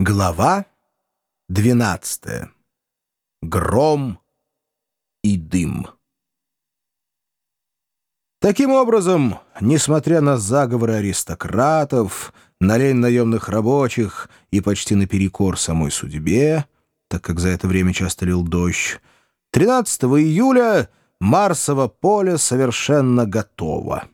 Глава 12. Гром и дым. Таким образом, несмотря на заговоры аристократов, на лень наемных рабочих и почти наперекор самой судьбе, так как за это время часто лил дождь, 13 июля Марсово поле совершенно готово.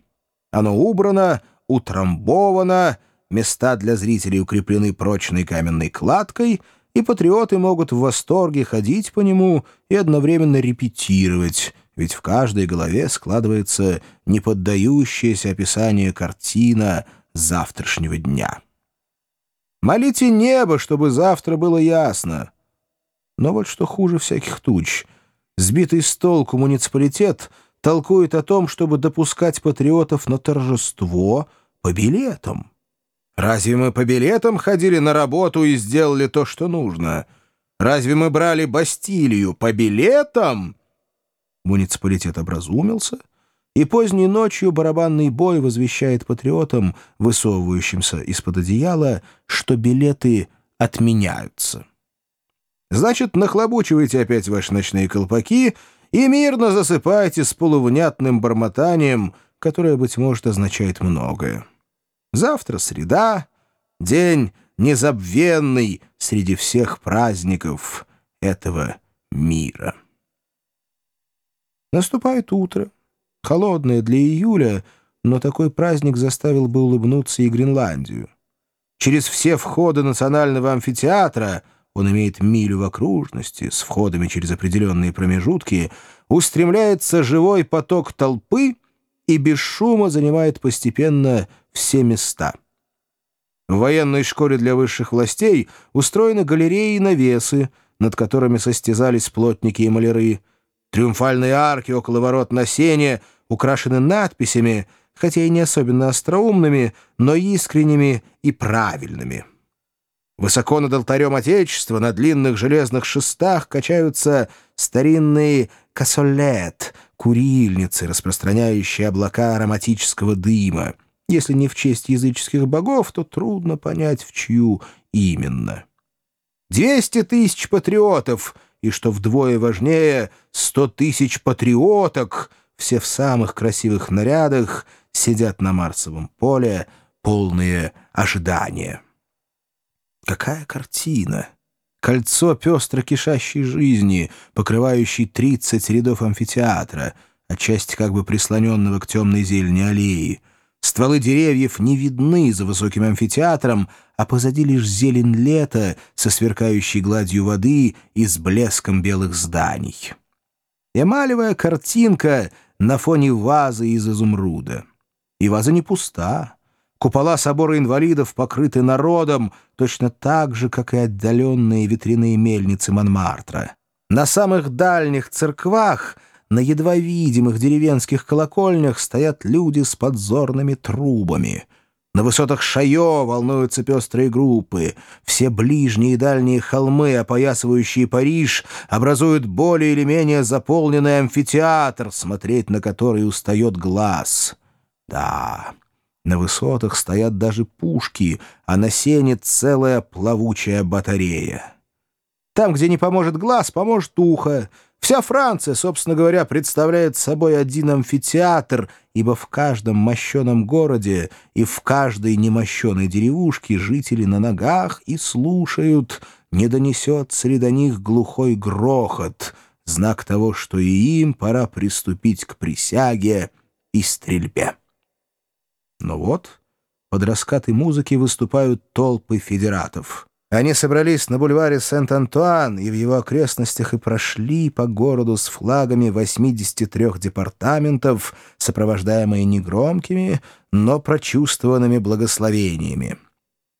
Оно убрано, утрамбовано, места для зрителей укреплены прочной каменной кладкой, и патриоты могут в восторге ходить по нему и одновременно репетировать, ведь в каждой голове складывается неподдающаяся описанию картина завтрашнего дня. Молите небо, чтобы завтра было ясно. Но вот что хуже всяких туч. Сбитый с толку муниципалитет толкует о том, чтобы допускать патриотов на торжество по билетам. Разве мы по билетам ходили на работу и сделали то, что нужно? Разве мы брали Бастилию по билетам?» Муниципалитет образумился, и поздней ночью барабанный бой возвещает патриотам, высовывающимся из-под одеяла, что билеты отменяются. Значит, нахлобучивайте опять ваши ночные колпаки и мирно засыпайте с полувнятным бормотанием, которое, быть может, означает многое. Завтра среда, день незабвенный среди всех праздников этого мира. Наступает утро, холодное для июля, но такой праздник заставил бы улыбнуться и Гренландию. Через все входы национального амфитеатра он имеет милю в окружности, с входами через определенные промежутки, устремляется живой поток толпы и без шума занимает постепенно все места. В военной школе для высших властей устроены галереи и навесы, над которыми состязались плотники и маляры. Триумфальные арки около ворот на сене украшены надписями, хотя и не особенно остроумными, но искренними и правильными. Высоко над алтарем Отечества на длинных железных шестах качаются старинные кассолет, курильницы, распространяющие облака ароматического дыма. Если не в честь языческих богов, то трудно понять, в чью именно. Двести тысяч патриотов, и, что вдвое важнее, сто тысяч патриоток, все в самых красивых нарядах, сидят на Марсовом поле, полные ожидания. Какая картина! Кольцо пестро кишащей жизни, покрывающей тридцать рядов амфитеатра, отчасти как бы прислоненного к темной зелени аллеи — Стволы деревьев не видны за высоким амфитеатром, а позади лишь зелень лета со сверкающей гладью воды и с блеском белых зданий. Эмалевая картинка на фоне вазы из изумруда. И ваза не пуста. Купола собора инвалидов покрыты народом, точно так же, как и отдаленные ветряные мельницы Монмартра. На самых дальних церквах — на едва видимых деревенских колокольнях стоят люди с подзорными трубами. На высотах Шайо волнуются пестрые группы. Все ближние и дальние холмы, опоясывающие Париж, образуют более или менее заполненный амфитеатр, смотреть на который устает глаз. Да, на высотах стоят даже пушки, а на сене целая плавучая батарея. Там, где не поможет глаз, поможет ухо. Вся Франция, собственно говоря, представляет собой один амфитеатр, ибо в каждом мощеном городе и в каждой немощеной деревушке жители на ногах и слушают, не донесется ли до них глухой грохот, знак того, что и им пора приступить к присяге и стрельбе. Но вот под раскаты музыки выступают толпы федератов. Они собрались на бульваре Сент-Антуан и в его окрестностях и прошли по городу с флагами 83 департаментов, сопровождаемые негромкими, но прочувствованными благословениями.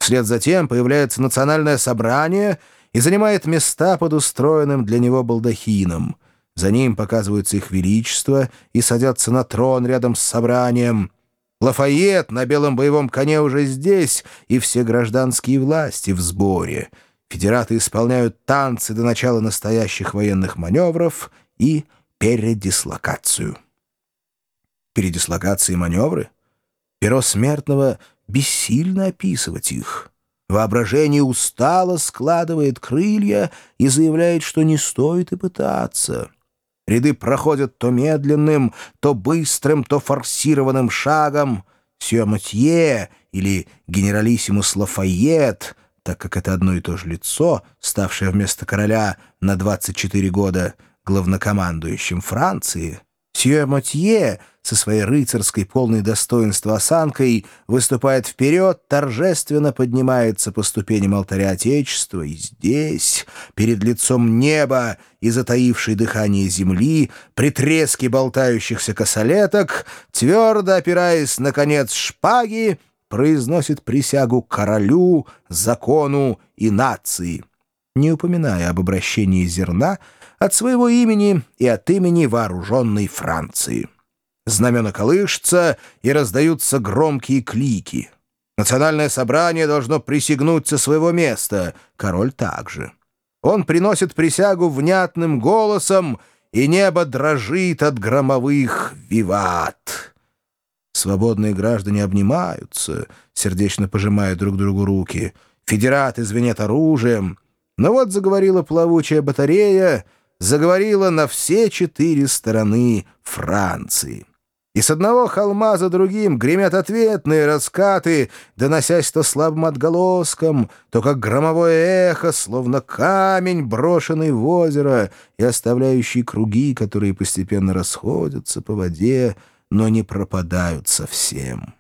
Вслед за тем появляется национальное собрание и занимает места под устроенным для него балдахином. За ним показываются их величество и садятся на трон рядом с собранием — Лафайет на белом боевом коне уже здесь, и все гражданские власти в сборе. Федераты исполняют танцы до начала настоящих военных маневров и передислокацию. Передислокации и маневры? Перо смертного бессильно описывать их. Воображение устало складывает крылья и заявляет, что не стоит и пытаться. Ряды проходят то медленным, то быстрым, то форсированным шагом. Сье или генералиссимус Лафайет, так как это одно и то же лицо, ставшее вместо короля на 24 года главнокомандующим Франции, Сье Матье со своей рыцарской полной достоинства осанкой выступает вперед, торжественно поднимается по ступеням алтаря Отечества, и здесь, перед лицом неба и затаившей дыхание земли, при треске болтающихся косолеток, твердо опираясь, наконец, шпаги, произносит присягу королю, закону и нации, не упоминая об обращении зерна, от своего имени и от имени вооруженной Франции. Знамена колышутся и раздаются громкие клики. Национальное собрание должно присягнуть со своего места, король также. Он приносит присягу внятным голосом, и небо дрожит от громовых «Виват!». Свободные граждане обнимаются, сердечно пожимая друг другу руки. Федераты звенят оружием. Но вот заговорила плавучая батарея — заговорила на все четыре стороны Франции. И с одного холма за другим гремят ответные раскаты, доносясь то слабым отголоском, то как громовое эхо, словно камень, брошенный в озеро и оставляющий круги, которые постепенно расходятся по воде, но не пропадают совсем.